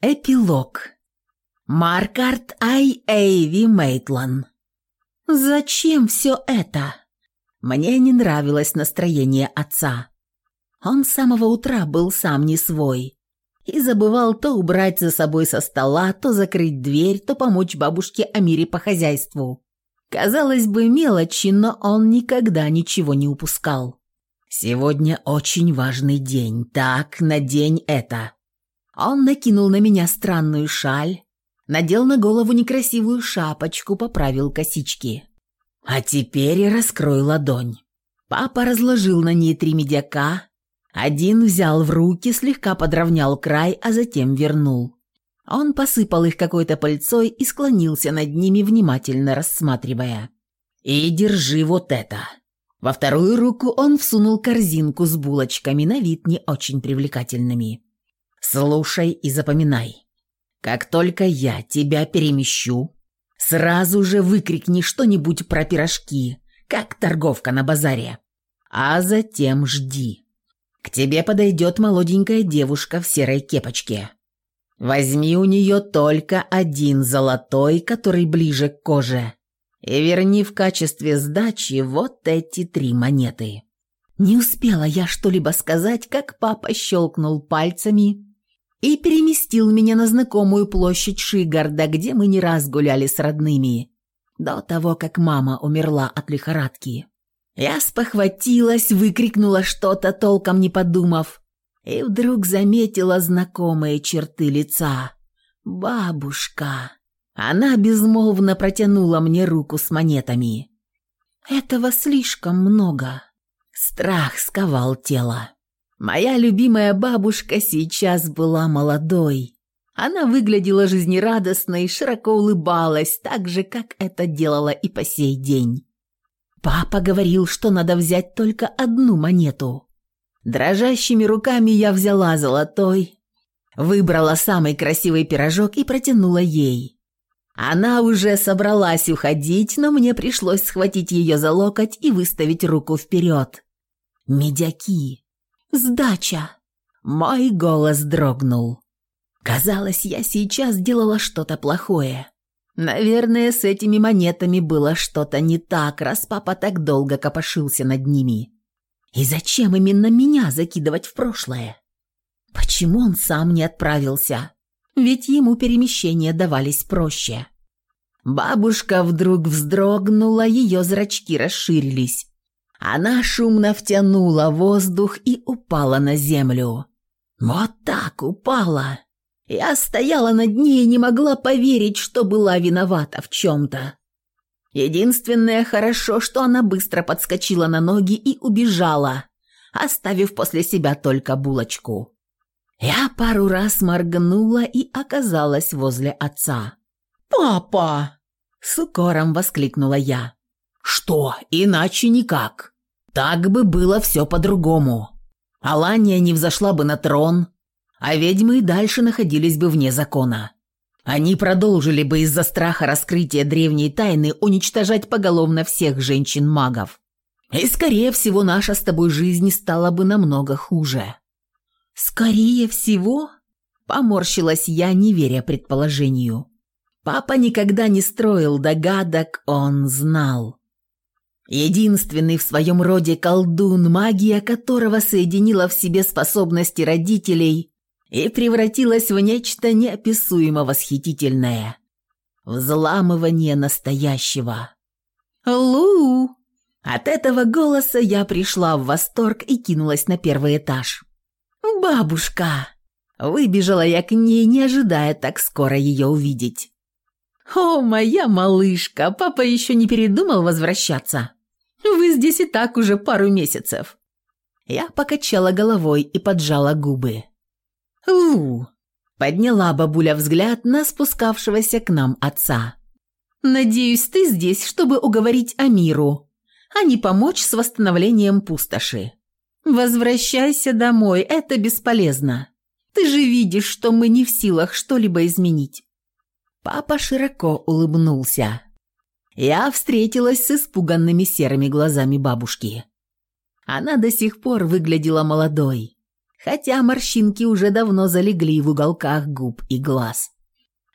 Эпилог. Маркарт Ай Эйви Мейтлан. Зачем все это? Мне не нравилось настроение отца. Он с самого утра был сам не свой и забывал то убрать за собой со стола, то закрыть дверь, то помочь бабушке Амире по хозяйству. Казалось бы, мелочи, но он никогда ничего не упускал. Сегодня очень важный день, так, на день это. Он накинул на меня странную шаль, надел на голову некрасивую шапочку, поправил косички. А теперь раскрой ладонь. Папа разложил на ней три медяка, один взял в руки, слегка подровнял край, а затем вернул. Он посыпал их какой-то пыльцой и склонился над ними, внимательно рассматривая. «И держи вот это». Во вторую руку он всунул корзинку с булочками, на вид не очень привлекательными. Слушай и запоминай. Как только я тебя перемещу, сразу же выкрикни что-нибудь про пирожки, как торговка на базаре. А затем жди. К тебе подойдет молоденькая девушка в серой кепочке. Возьми у нее только один золотой, который ближе к коже, и верни в качестве сдачи вот эти три монеты». Не успела я что-либо сказать, как папа щелкнул пальцами, и переместил меня на знакомую площадь Шигарда, где мы не раз гуляли с родными, до того, как мама умерла от лихорадки. Я спохватилась, выкрикнула что-то, толком не подумав, и вдруг заметила знакомые черты лица. «Бабушка!» Она безмолвно протянула мне руку с монетами. «Этого слишком много». Страх сковал тело. Моя любимая бабушка сейчас была молодой. Она выглядела жизнерадостной и широко улыбалась, так же, как это делала и по сей день. Папа говорил, что надо взять только одну монету. Дрожащими руками я взяла золотой, выбрала самый красивый пирожок и протянула ей. Она уже собралась уходить, но мне пришлось схватить ее за локоть и выставить руку вперед. Медяки. Сдача!» Мой голос дрогнул. Казалось, я сейчас делала что-то плохое. Наверное, с этими монетами было что-то не так, раз папа так долго копошился над ними. И зачем именно меня закидывать в прошлое? Почему он сам не отправился? Ведь ему перемещения давались проще. Бабушка вдруг вздрогнула, ее зрачки расширились. Она шумно втянула воздух и упала на землю. Вот так упала. Я стояла над ней и не могла поверить, что была виновата в чем-то. Единственное хорошо, что она быстро подскочила на ноги и убежала, оставив после себя только булочку. Я пару раз моргнула и оказалась возле отца. «Папа!» – с укором воскликнула я. Что, иначе никак. Так бы было все по-другому. Алания не взошла бы на трон, а ведьмы и дальше находились бы вне закона. Они продолжили бы из-за страха раскрытия древней тайны уничтожать поголовно всех женщин-магов. И, скорее всего, наша с тобой жизнь стала бы намного хуже. «Скорее всего?» – поморщилась я, не веря предположению. Папа никогда не строил догадок, он знал. Единственный в своем роде колдун, магия которого соединила в себе способности родителей и превратилась в нечто неописуемо восхитительное. Взламывание настоящего. «Лу!» От этого голоса я пришла в восторг и кинулась на первый этаж. «Бабушка!» Выбежала я к ней, не ожидая так скоро ее увидеть. «О, моя малышка! Папа еще не передумал возвращаться?» Вы здесь и так уже пару месяцев». Я покачала головой и поджала губы. Подняла бабуля взгляд на спускавшегося к нам отца. «Надеюсь, ты здесь, чтобы уговорить Амиру, а не помочь с восстановлением пустоши. Возвращайся домой, это бесполезно. Ты же видишь, что мы не в силах что-либо изменить». Папа широко улыбнулся я встретилась с испуганными серыми глазами бабушки. Она до сих пор выглядела молодой. хотя морщинки уже давно залегли в уголках губ и глаз.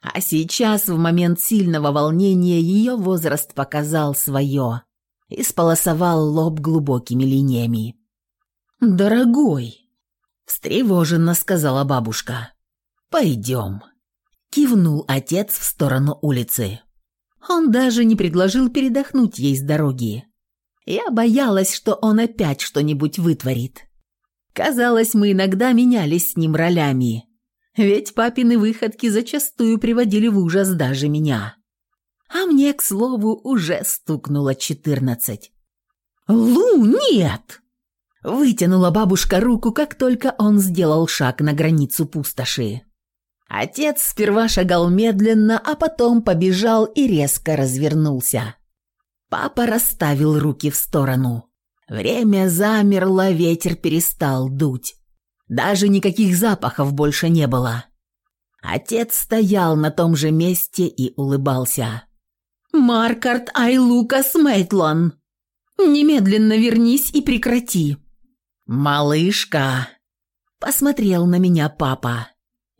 А сейчас, в момент сильного волнения, ее возраст показал свое и сполосовал лоб глубокими линиями. «Дорогой!» – встревоженно сказала бабушка. «Пойдем!» – кивнул отец в сторону улицы. Он даже не предложил передохнуть ей с дороги. Я боялась, что он опять что-нибудь вытворит. Казалось, мы иногда менялись с ним ролями. Ведь папины выходки зачастую приводили в ужас даже меня. А мне, к слову, уже стукнуло четырнадцать. «Лу, нет!» Вытянула бабушка руку, как только он сделал шаг на границу пустоши. Отец сперва шагал медленно, а потом побежал и резко развернулся. Папа расставил руки в сторону. Время замерло, ветер перестал дуть. Даже никаких запахов больше не было. Отец стоял на том же месте и улыбался. «Маркарт Айлукас Мейтлон, немедленно вернись и прекрати!» «Малышка!» – посмотрел на меня папа.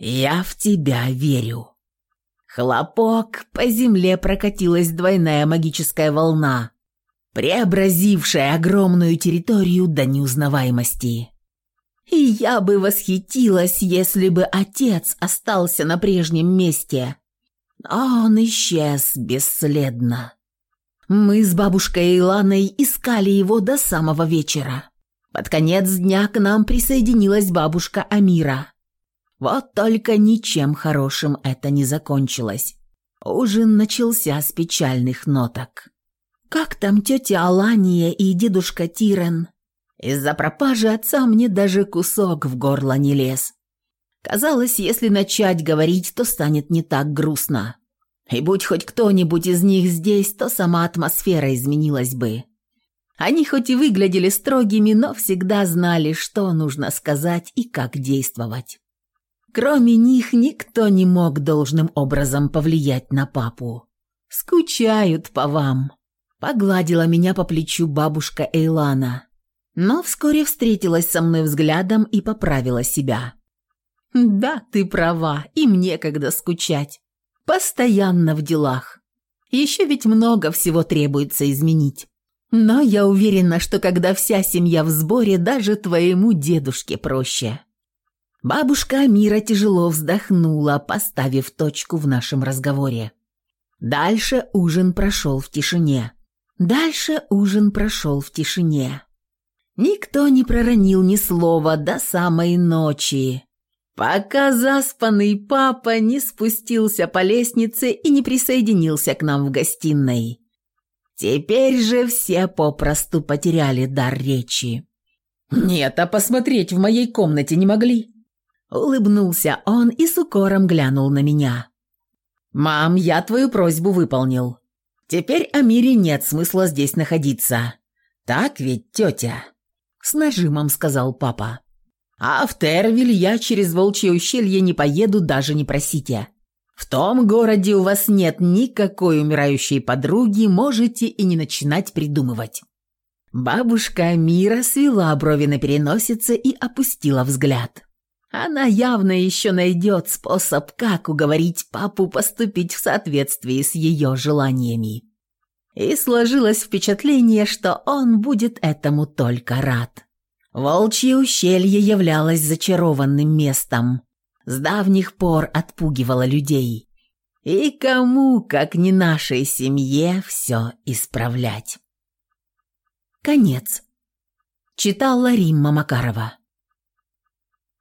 «Я в тебя верю». Хлопок, по земле прокатилась двойная магическая волна, преобразившая огромную территорию до неузнаваемости. И я бы восхитилась, если бы отец остался на прежнем месте. Но он исчез бесследно. Мы с бабушкой Иланой искали его до самого вечера. Под конец дня к нам присоединилась бабушка Амира. Вот только ничем хорошим это не закончилось. Ужин начался с печальных ноток. Как там тетя Алания и дедушка Тирен? Из-за пропажи отца мне даже кусок в горло не лез. Казалось, если начать говорить, то станет не так грустно. И будь хоть кто-нибудь из них здесь, то сама атмосфера изменилась бы. Они хоть и выглядели строгими, но всегда знали, что нужно сказать и как действовать. Кроме них никто не мог должным образом повлиять на папу. «Скучают по вам», — погладила меня по плечу бабушка Эйлана, но вскоре встретилась со мной взглядом и поправила себя. «Да, ты права, им некогда скучать. Постоянно в делах. Еще ведь много всего требуется изменить. Но я уверена, что когда вся семья в сборе, даже твоему дедушке проще». Бабушка Амира тяжело вздохнула, поставив точку в нашем разговоре. Дальше ужин прошел в тишине. Дальше ужин прошел в тишине. Никто не проронил ни слова до самой ночи, пока заспанный папа не спустился по лестнице и не присоединился к нам в гостиной. Теперь же все попросту потеряли дар речи. «Нет, а посмотреть в моей комнате не могли?» Улыбнулся он и с укором глянул на меня. «Мам, я твою просьбу выполнил. Теперь Амире нет смысла здесь находиться. Так ведь, тетя?» С нажимом сказал папа. «А в Тервиль я через волчье ущелье не поеду, даже не просите. В том городе у вас нет никакой умирающей подруги, можете и не начинать придумывать». Бабушка Мира свела брови на переносице и опустила взгляд. Она явно еще найдет способ, как уговорить папу поступить в соответствии с ее желаниями. И сложилось впечатление, что он будет этому только рад. Волчье ущелье являлось зачарованным местом. С давних пор отпугивало людей. И кому, как не нашей семье, все исправлять. Конец. Читала Римма Макарова.